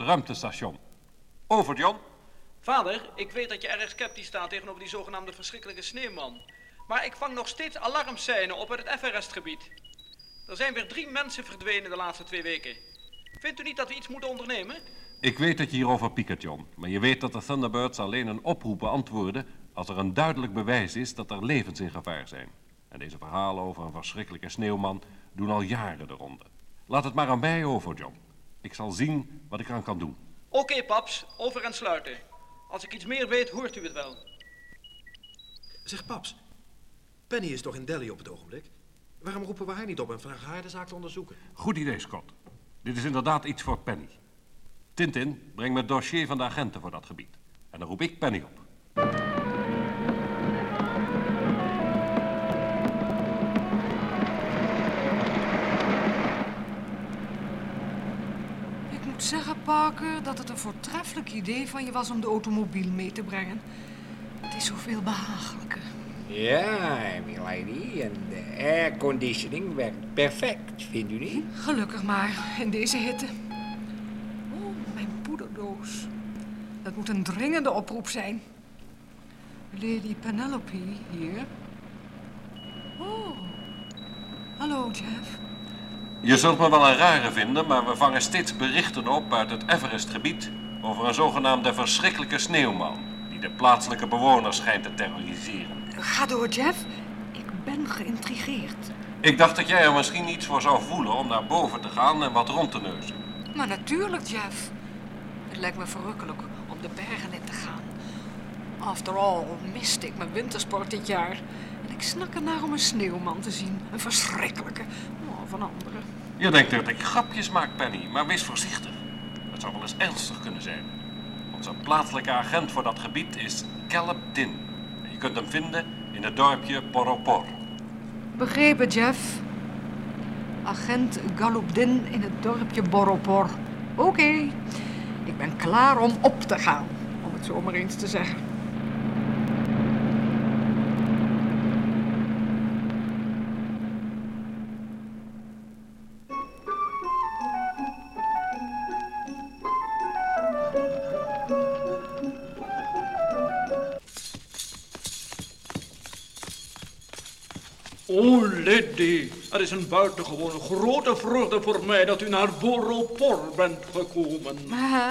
het ruimtestation. Over, John. Vader, ik weet dat je erg sceptisch staat tegenover die zogenaamde verschrikkelijke sneeuwman. Maar ik vang nog steeds alarmseinen op uit het Everest-gebied. Er zijn weer drie mensen verdwenen de laatste twee weken. Vindt u niet dat we iets moeten ondernemen? Ik weet dat je hierover piekert, John. Maar je weet dat de Thunderbirds alleen een oproep beantwoorden als er een duidelijk bewijs is dat er levens in gevaar zijn. En deze verhalen over een verschrikkelijke sneeuwman doen al jaren de ronde. Laat het maar aan mij over, John. Ik zal zien wat ik eraan kan doen. Oké, paps, over en sluiten. Als ik iets meer weet, hoort u het wel. Zeg, paps. Penny is toch in Delhi op het ogenblik? Waarom roepen we haar niet op en vragen haar de zaak te onderzoeken? Goed idee, Scott. Dit is inderdaad iets voor Penny. Tintin, breng me het dossier van de agenten voor dat gebied. En dan roep ik Penny op. Parker, dat het een voortreffelijk idee van je was om de automobiel mee te brengen. Het is zoveel behagelijker. Ja, milady. En de airconditioning werkt perfect, vindt u niet? Gelukkig maar, in deze hitte. Oh, mijn poederdoos. Dat moet een dringende oproep zijn. Lady Penelope hier. Oh. Hallo, Jeff. Je zult me wel een rare vinden, maar we vangen steeds berichten op uit het Everest-gebied over een zogenaamde verschrikkelijke sneeuwman die de plaatselijke bewoners schijnt te terroriseren. Ga door, Jeff. Ik ben geïntrigeerd. Ik dacht dat jij er misschien iets voor zou voelen om naar boven te gaan en wat rond te neuzen. Maar natuurlijk, Jeff. Het lijkt me verrukkelijk om de bergen in te gaan. After all, miste ik mijn wintersport dit jaar. En ik snak ernaar om een sneeuwman te zien. Een verschrikkelijke. Van anderen. Je denkt dat ik grapjes maak, Penny, maar wees voorzichtig. Het zou wel eens ernstig kunnen zijn. Onze plaatselijke agent voor dat gebied is Caleb Din. Je kunt hem vinden in het dorpje Poropor. Begrepen, Jeff. Agent Galupdin in het dorpje Boropor. Oké, ik ben klaar om op te gaan, om het zo maar eens te zeggen. Oh, lady, het is een buitengewone grote vreugde voor mij dat u naar Boropor bent gekomen.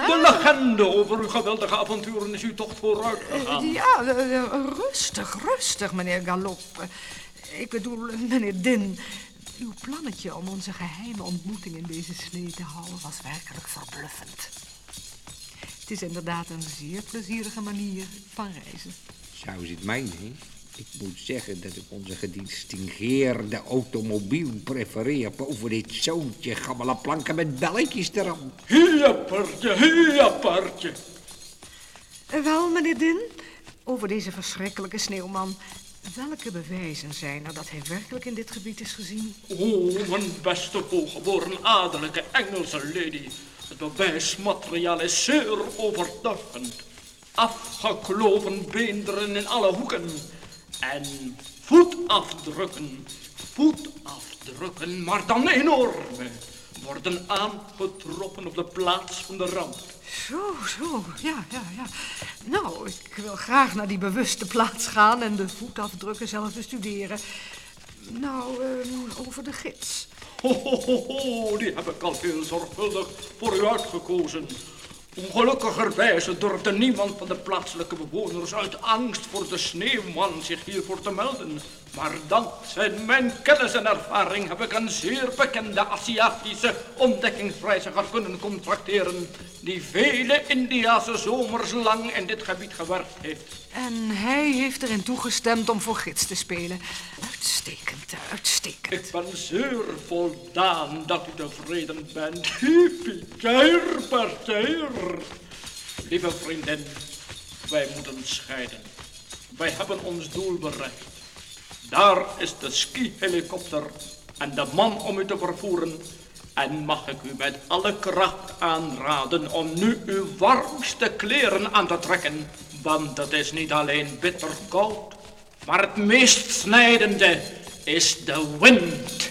De legende over uw geweldige avonturen is u toch vooruit gegaan. Ja, eh, eh, rustig, rustig, meneer Galop. Eh, Ik bedoel, meneer Din. Uw plannetje om onze geheime ontmoeting in deze slee te houden was werkelijk verbluffend. Het is inderdaad een zeer plezierige manier van reizen. Zou ze het mijnen? Ik moet zeggen dat ik onze gedistingeerde automobiel prefereer boven dit zoontje gammele planken met belletjes eraan. Hiepertje, hiepertje. Eh, Wel, meneer Din, over deze verschrikkelijke sneeuwman. Welke bewijzen zijn er dat hij werkelijk in dit gebied is gezien? Oh, mijn beste hooggeboren adellijke Engelse lady. Het bewijsmateriaal is zeer overtuigend. Afgekloven beenderen in alle hoeken. En voetafdrukken, voetafdrukken, maar dan enorme, worden aangetroffen op de plaats van de ramp. Zo, zo, ja, ja, ja. Nou, ik wil graag naar die bewuste plaats gaan en de voetafdrukken zelf bestuderen. Nou, eh, over de gids. Ho, ho, ho, ho, die heb ik al heel zorgvuldig voor u uitgekozen. Ongelukkigerwijze durfde niemand van de plaatselijke bewoners uit angst voor de sneeuwman zich hiervoor te melden. Maar dankzij mijn kennis en ervaring heb ik een zeer bekende Aziatische ontdekkingsreiziger kunnen contracteren, die vele Indiase zomers lang in dit gebied gewerkt heeft. En hij heeft erin toegestemd om voor gids te spelen. Uitstekend, uitstekend. Ik ben zeer voldaan dat u tevreden bent. Hippie. Lieve vriendin, wij moeten scheiden. Wij hebben ons doel bereikt. Daar is de ski-helikopter en de man om u te vervoeren. En mag ik u met alle kracht aanraden om nu uw warmste kleren aan te trekken. Want het is niet alleen bitter koud, maar het meest snijdende is de wind.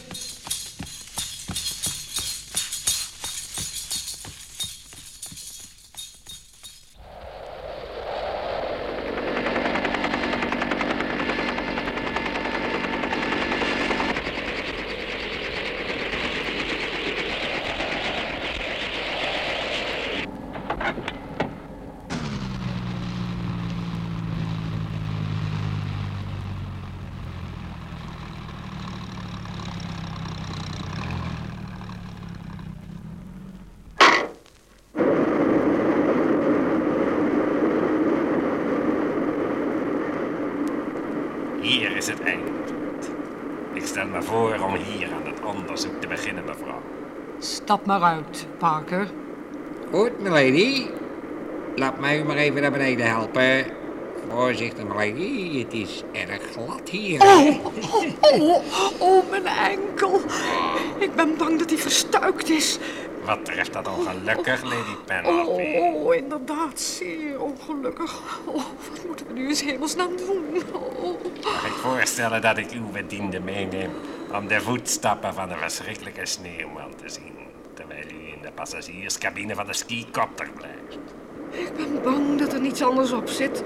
Het eindpunt. Ik stel me voor om hier aan het onderzoek te beginnen, mevrouw. Stap maar uit, Parker. Goed, milady. Laat mij u maar even naar beneden helpen. Voorzichtig, milady. Het is erg glad hier. Oh, oh, oh, oh, mijn enkel. Ik ben bang dat hij verstuikt is. Wat treft dat ongelukkig, Lady Oh, Penelope? oh, inderdaad, zeer ongelukkig. Oh, wat moeten we nu in 's hemelsnaam doen? Oh. Voorstellen dat ik uw bediende meeneem om de voetstappen van de verschrikkelijke sneeuwman te zien, terwijl u in de passagierscabine van de skicopter blijft? Ik ben bang dat er niets anders op zit.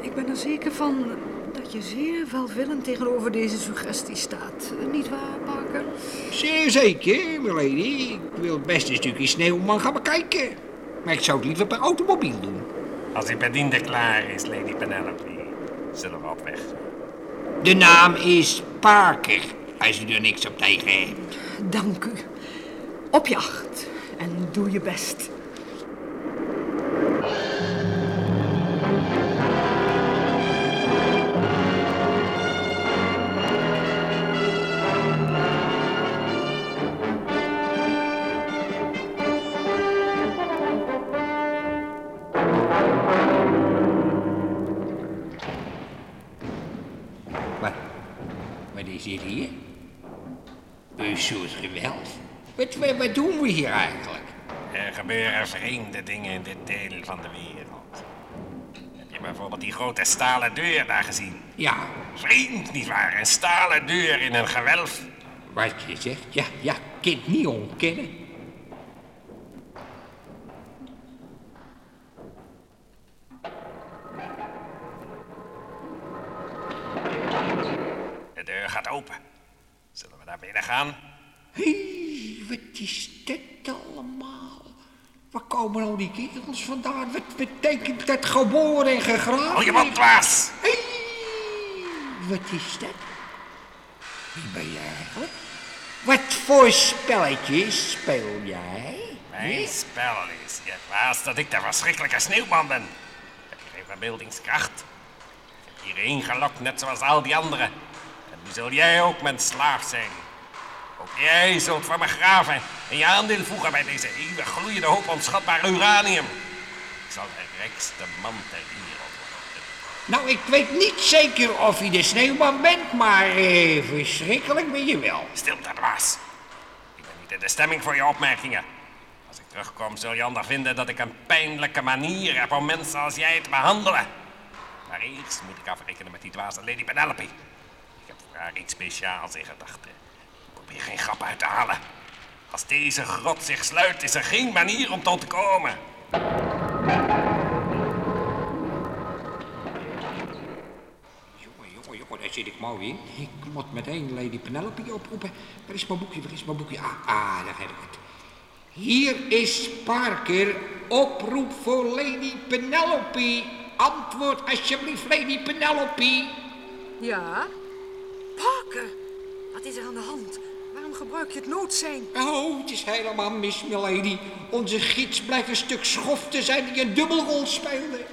Ik ben er zeker van dat je zeer welwillend tegenover deze suggestie staat. Niet waar, Parker? Zeer zeker, milady. Ik wil best een stukje sneeuwman gaan bekijken. Maar ik zou het liever per automobiel doen. Als uw bediende klaar is, Lady Penelope, zullen we op weg. De naam is Parker, als u er niks op tegen hebt. Dank u. Op jacht. En doe je best. Wat, doen we hier eigenlijk? Er gebeuren vreemde dingen in dit deel van de wereld. Heb je bijvoorbeeld die grote stalen deur daar gezien? Ja, Vreemd, nietwaar? Een stalen deur in een gewelf. wat je zegt. Ja, ja, kind niet ontkennen. Al die kerels vandaan? Wat betekent dat geboren en gegraven? Hou je mond, Klaas! Hey, wat is dat? Wie ben jij eigenlijk? Wat voor spelletjes speel jij? Mijn spel is, je Klaas, dat ik de verschrikkelijke sneeuwman ben. Heb je geen verbeeldingskracht? Ik heb hierheen gelokt, net zoals al die anderen. En nu zul jij ook mijn slaaf zijn. Jij zult voor me graven en je aandeel voegen bij deze eeuwig gloeiende hoop onschatbaar uranium. Ik zal de rijkste man ter wereld worden. Nou, ik weet niet zeker of je de sneeuwman bent, maar eh, verschrikkelijk ben je wel. Stilte, dwaas. Ik ben niet in de stemming voor je opmerkingen. Als ik terugkom, zul je ondervinden dat ik een pijnlijke manier heb om mensen als jij te behandelen. Maar eerst moet ik afrekenen met die dwaze Lady Penelope. Ik heb voor haar iets speciaals in gedachten. Probeer geen grap uit te halen. Als deze grot zich sluit, is er geen manier om te ontkomen. Jongen, jongen, jongen, daar zit ik mooi in. Ik moet meteen Lady Penelope oproepen. Waar is mijn boekje, waar is mijn boekje? Ah, ah, daar heb ik het. Hier is Parker, oproep voor Lady Penelope. Antwoord alsjeblieft, Lady Penelope. Ja? Parker, wat is er aan de hand? Waarom gebruik je het noodzijn? Oh, het is helemaal mis, milady. Onze gids blijkt een stuk schof te zijn die een dubbelrol speelde.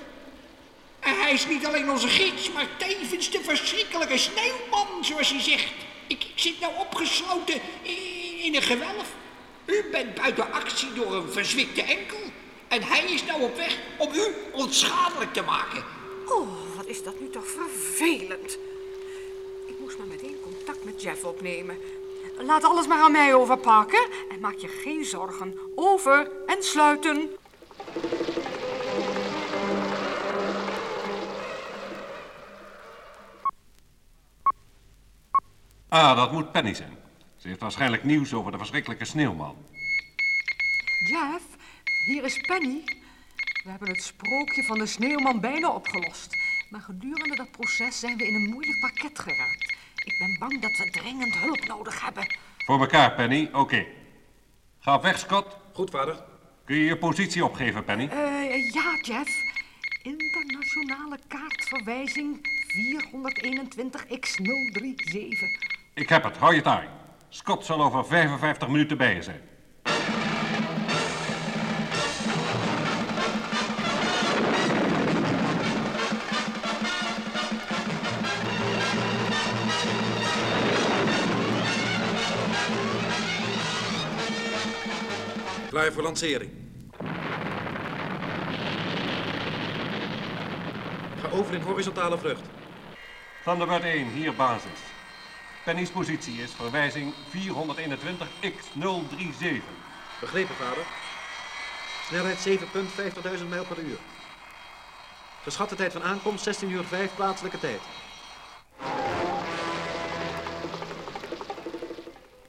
En hij is niet alleen onze gids, maar tevens de verschrikkelijke sneeuwman, zoals hij zegt. Ik, ik zit nou opgesloten in, in een gewelf. U bent buiten actie door een verzwikte enkel. En hij is nou op weg om u onschadelijk te maken. Oh, wat is dat nu toch vervelend. Ik moest maar meteen contact met Jeff opnemen. Laat alles maar aan mij over, Parker. En maak je geen zorgen. Over en sluiten. Ah, dat moet Penny zijn. Ze heeft waarschijnlijk nieuws over de verschrikkelijke sneeuwman. Jeff, hier is Penny. We hebben het sprookje van de sneeuwman bijna opgelost. Maar gedurende dat proces zijn we in een moeilijk pakket geraakt. Ik ben bang dat we dringend hulp nodig hebben. Voor elkaar, Penny. Oké. Ga op weg, Scott. Goed, vader. Kun je je positie opgeven, Penny? Eh, ja, Jeff. Internationale kaartverwijzing 421X037. Ik heb het. Hou je taai. Scott zal over 55 minuten bij je zijn. Klaar voor lancering. Ga over in horizontale vlucht. Thunderbird 1, hier basis. Penny's positie is verwijzing 421x037. Begrepen, vader. Snelheid 7.50.000 mijl per uur. Geschatte tijd van aankomst 16 uur 5 plaatselijke tijd.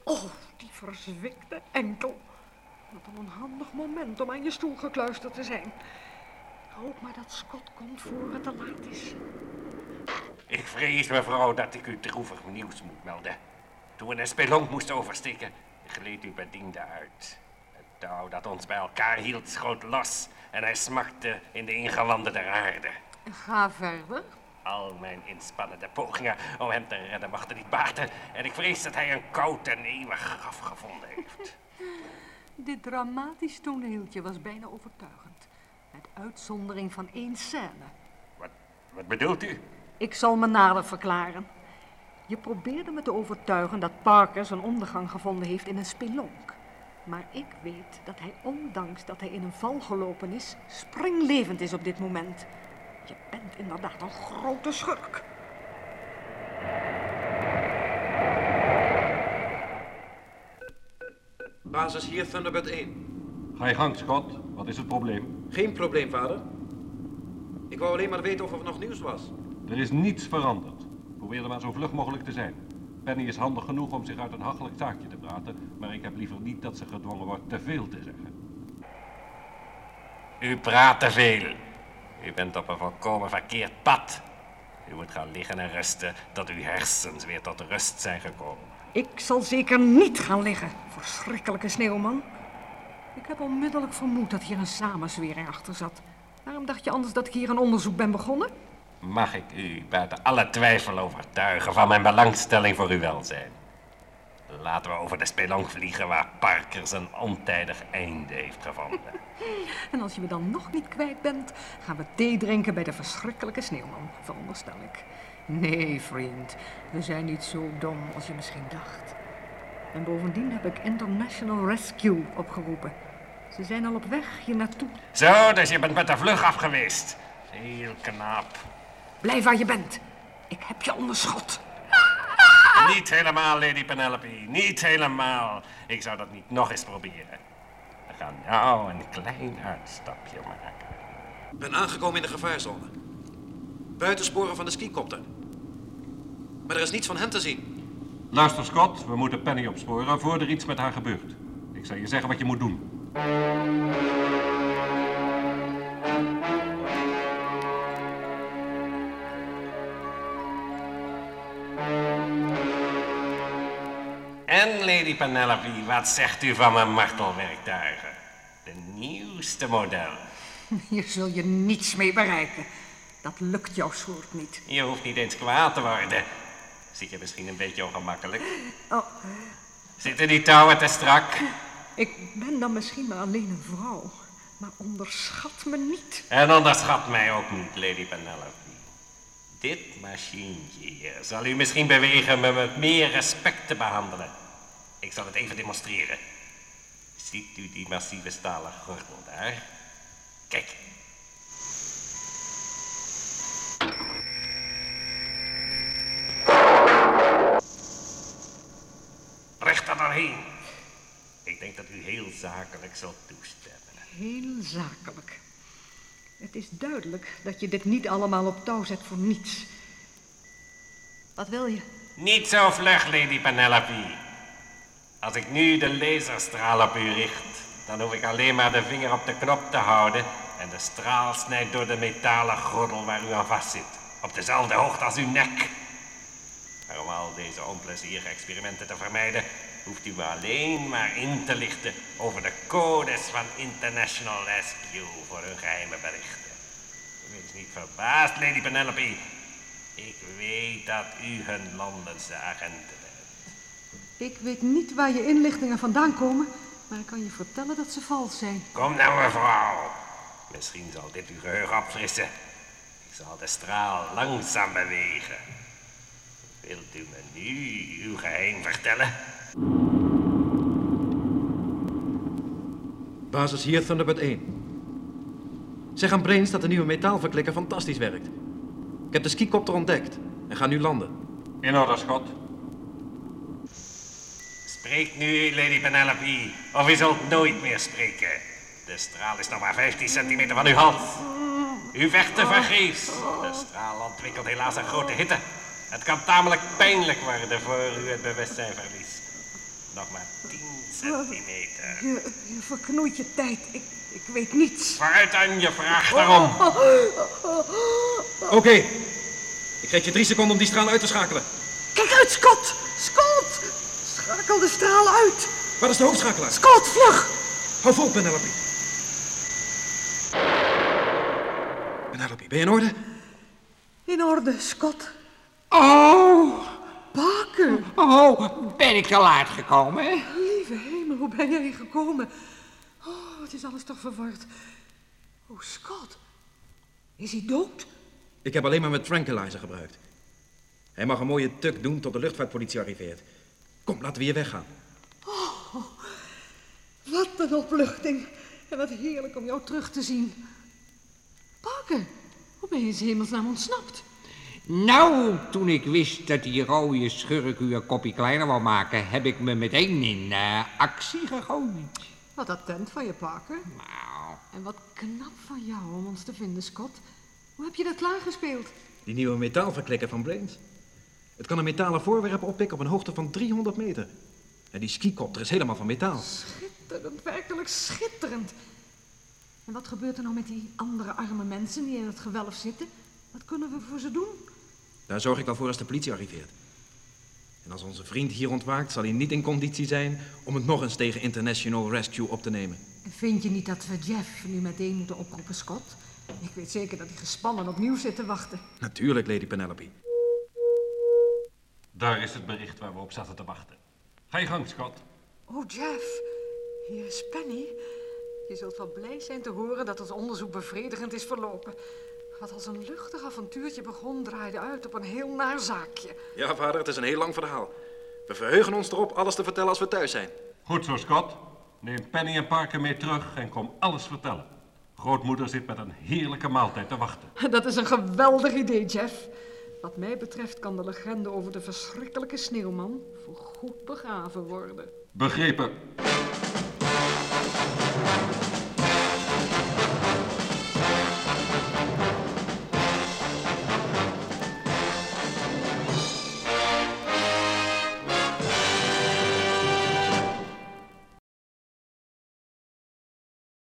Oh, die verzwikte enkel. Wat een onhandig moment om aan je stoel gekluisterd te zijn. Hoop maar dat Scott komt voor het te laat is. Ik vrees, mevrouw, dat ik u droevig nieuws moet melden. Toen we een spelonk moesten oversteken, gleed uw bediende uit. Het touw dat ons bij elkaar hield schoot los en hij smakte in de ingewanden der aarde. Ga verder. Al mijn inspannende pogingen om hem te redden mochten niet baten en ik vrees dat hij een koud en eeuwig graf gevonden heeft. Dit dramatisch toneeltje was bijna overtuigend. Met uitzondering van één scène. Wat, wat bedoelt u? Ik zal me nader verklaren. Je probeerde me te overtuigen dat Parker zijn ondergang gevonden heeft in een spelonk. Maar ik weet dat hij, ondanks dat hij in een val gelopen is, springlevend is op dit moment. Je bent inderdaad een grote schurk. Basis hier, Thunderbird 1. Ga je gang, Scott. Wat is het probleem? Geen probleem, vader. Ik wou alleen maar weten of er nog nieuws was. Er is niets veranderd. Probeer er maar zo vlug mogelijk te zijn. Penny is handig genoeg om zich uit een hachelijk zaakje te praten, maar ik heb liever niet dat ze gedwongen wordt te veel te zeggen. U praat te veel. U bent op een volkomen verkeerd pad. U moet gaan liggen en rusten tot uw hersens weer tot rust zijn gekomen. Ik zal zeker niet gaan liggen, verschrikkelijke sneeuwman. Ik heb onmiddellijk vermoed dat hier een samenzwering achter zat. Waarom dacht je anders dat ik hier een onderzoek ben begonnen? Mag ik u buiten alle twijfel overtuigen van mijn belangstelling voor uw welzijn? Laten we over de spelonk vliegen waar Parker zijn ontijdig einde heeft gevonden. En als je me dan nog niet kwijt bent, gaan we thee drinken bij de verschrikkelijke sneeuwman, veronderstel ik. Nee, vriend, we zijn niet zo dom als je misschien dacht. En bovendien heb ik International Rescue opgeroepen. Ze zijn al op weg hier naartoe. Zo, dus je bent met de vlug af geweest. Heel knap. Blijf waar je bent. Ik heb je onder schot. Niet helemaal, Lady Penelope. Niet helemaal. Ik zou dat niet nog eens proberen. We gaan nou een klein uitstapje maken. Ik ben aangekomen in de gevaarzone. Buitensporen van de skicopter. Maar er is niets van hen te zien. Luister, Scott, we moeten Penny opsporen voor er iets met haar gebeurt. Ik zal je zeggen wat je moet doen. En, Lady Penelope, wat zegt u van mijn martelwerktuigen? De nieuwste model. Hier zul je niets mee bereiken. Dat lukt jouw soort niet. Je hoeft niet eens kwaad te worden. Zit je misschien een beetje ongemakkelijk? Oh, Zitten die touwen te strak? ik ben dan misschien maar alleen een vrouw. Maar onderschat me niet. En onderschat mij ook niet, Lady Penelope. Dit machientje hier zal u misschien bewegen me met meer respect te behandelen. Ik zal het even demonstreren. Ziet u die massieve stalen gordel daar? Kijk. Zakelijk zult toestemmen. Heel zakelijk. Het is duidelijk dat je dit niet allemaal op touw zet voor niets. Wat wil je? Niet zo vlug, Lady Penelope. Als ik nu de laserstraal op u richt, dan hoef ik alleen maar de vinger op de knop te houden en de straal snijdt door de metalen gordel waar u aan vastzit. Op dezelfde hoogte als uw nek. Maar om al deze onplezierige experimenten te vermijden, hoeft u me alleen maar in te lichten over de codes van International Rescue voor hun geheime berichten. Wees niet verbaasd, Lady Penelope. Ik weet dat u hun Londense agenten bent. Ik weet niet waar je inlichtingen vandaan komen, maar ik kan je vertellen dat ze vals zijn. Kom nou, mevrouw. Misschien zal dit uw geheugen opfrissen. Ik zal de straal langzaam bewegen. Wilt u me nu uw geheim vertellen? Basis hier, Thunderbird 1. Zeg aan Brains dat de nieuwe metaalverklikker fantastisch werkt. Ik heb de skicopter ontdekt en ga nu landen. In orde, Scott. Spreek nu, Lady Penelope, of u zult nooit meer spreken. De straal is nog maar 15 centimeter van uw hals. U vecht te vergeefs. De straal ontwikkelt helaas een grote hitte. Het kan tamelijk pijnlijk worden voor u het bewustzijn verliest. Nog maar 10 centimeter. Je, je verknoeit je tijd. Ik, ik weet niets. Vooruit dan, je vraagt erom. Oké. Ik geef je drie seconden om die straal uit te schakelen. Kijk uit, Scott! Scott! Schakel de straal uit! Wat is de hoofdschakelaar? Scott, vlug! Hou vol, Penelope. Penelope, ben je in orde? In orde, Scott. Oh, Parker! Oh, ben ik te laat gekomen? Lieve hemel, hoe ben jij gekomen? Oh, het is alles toch verward. Oh, Scott. Is hij dood? Ik heb alleen maar mijn tranquilizer gebruikt. Hij mag een mooie tuk doen tot de luchtvaartpolitie arriveert. Kom, laten we hier weggaan. Wat een opluchting. En wat heerlijk om jou terug te zien. Parker, hoe ben je in 's hemelsnaam ontsnapt? Nou, toen ik wist dat die rode schurk u een kopje kleiner wou maken, heb ik me meteen in eh, actie gegooid. Wat attent van je, Parker. Nou, En wat knap van jou om ons te vinden, Scott. Hoe heb je dat klaargespeeld? Die nieuwe metaalverklikker van Brains. Het kan een metalen voorwerp oppikken op een hoogte van 300 meter. En die skicopter is helemaal van metaal. Schitterend, werkelijk schitterend. En wat gebeurt er nou met die andere arme mensen die in het gewelf zitten? Wat kunnen we voor ze doen? Daar zorg ik wel voor als de politie arriveert. En als onze vriend hier ontwaakt, zal hij niet in conditie zijn om het nog eens tegen International Rescue op te nemen. Vind je niet dat we Jeff nu meteen moeten oproepen, Scott? Ik weet zeker dat hij gespannen opnieuw zit te wachten. Natuurlijk, Lady Penelope. Daar is het bericht waar we op zaten te wachten. Ga je gang, Scott. Oh, Jeff, hier is Penny. Je zult wel blij zijn te horen dat het onderzoek bevredigend is verlopen. Wat als een luchtig avontuurtje begon, draaide uit op een heel naar zaakje. Ja, vader, het is een heel lang verhaal. We verheugen ons erop alles te vertellen als we thuis zijn. Goed zo, Scott. Neem Penny en Parker mee terug en kom alles vertellen. Grootmoeder zit met een heerlijke maaltijd te wachten. Dat is een geweldig idee, Jeff. Wat mij betreft kan de legende over de verschrikkelijke sneeuwman voor goed begraven worden. Begrepen.